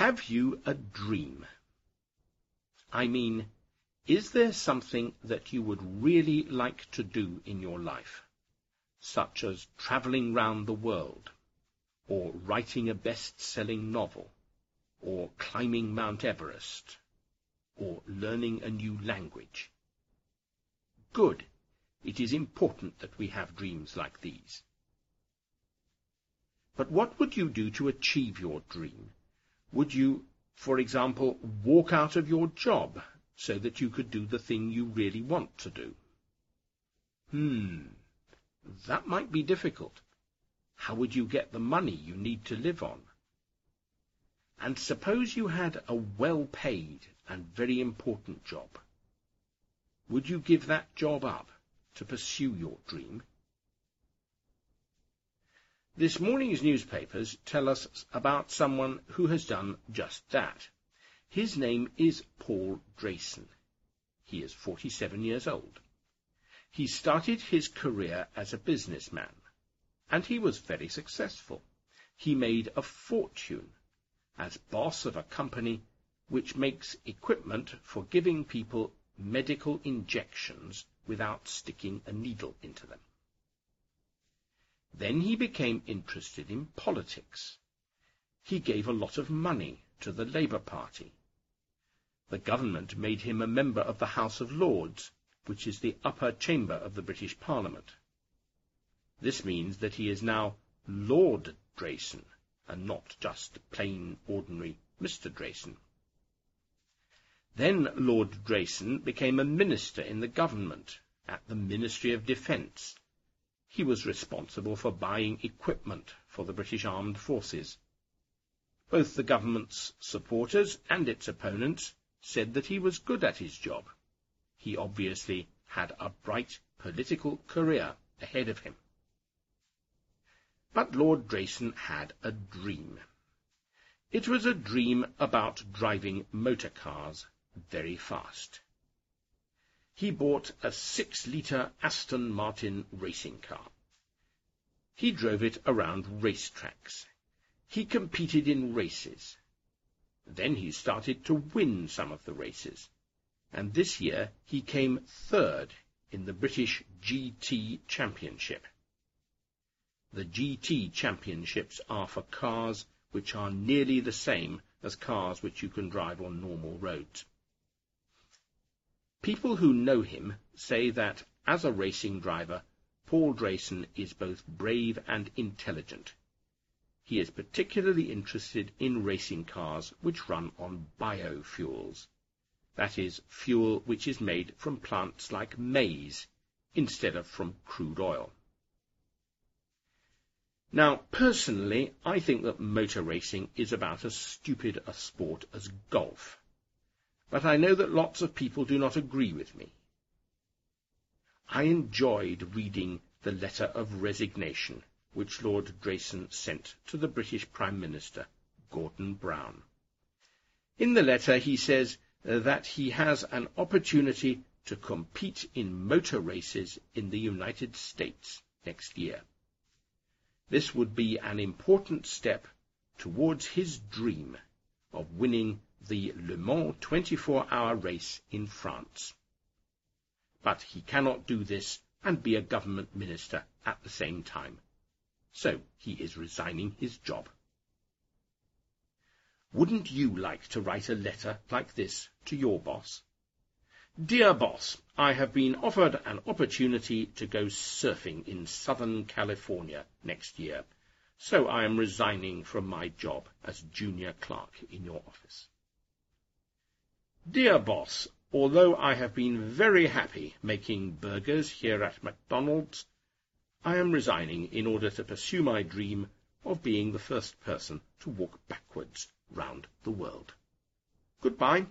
Have you a dream? I mean, is there something that you would really like to do in your life, such as travelling round the world, or writing a best-selling novel, or climbing Mount Everest, or learning a new language? Good. It is important that we have dreams like these. But what would you do to achieve your dream? Would you, for example, walk out of your job so that you could do the thing you really want to do? Hmm, that might be difficult. How would you get the money you need to live on? And suppose you had a well-paid and very important job. Would you give that job up to pursue your dream? This morning's newspapers tell us about someone who has done just that. His name is Paul Drayson. He is 47 years old. He started his career as a businessman, and he was very successful. He made a fortune as boss of a company which makes equipment for giving people medical injections without sticking a needle into them. Then he became interested in politics. He gave a lot of money to the Labour Party. The government made him a member of the House of Lords, which is the upper chamber of the British Parliament. This means that he is now Lord Drayson, and not just plain, ordinary Mr. Drayson. Then Lord Drayson became a minister in the government at the Ministry of Defence. He was responsible for buying equipment for the British Armed Forces. Both the government's supporters and its opponents said that he was good at his job. He obviously had a bright political career ahead of him. But Lord Drayson had a dream. It was a dream about driving motor cars very fast. He bought a six-litre Aston Martin racing car. He drove it around racetracks. He competed in races. Then he started to win some of the races, and this year he came third in the British GT Championship. The GT Championships are for cars which are nearly the same as cars which you can drive on normal roads. People who know him say that, as a racing driver, Paul Drayson is both brave and intelligent. He is particularly interested in racing cars which run on biofuels. That is, fuel which is made from plants like maize, instead of from crude oil. Now, personally, I think that motor racing is about as stupid a sport as golf but I know that lots of people do not agree with me. I enjoyed reading the letter of resignation which Lord Drayson sent to the British Prime Minister, Gordon Brown. In the letter he says uh, that he has an opportunity to compete in motor races in the United States next year. This would be an important step towards his dream of winning the Le Mans 24-hour race in France. But he cannot do this and be a government minister at the same time. So he is resigning his job. Wouldn't you like to write a letter like this to your boss? Dear boss, I have been offered an opportunity to go surfing in Southern California next year, so I am resigning from my job as junior clerk in your office. Dear boss, although I have been very happy making burgers here at McDonald's, I am resigning in order to pursue my dream of being the first person to walk backwards round the world. Goodbye.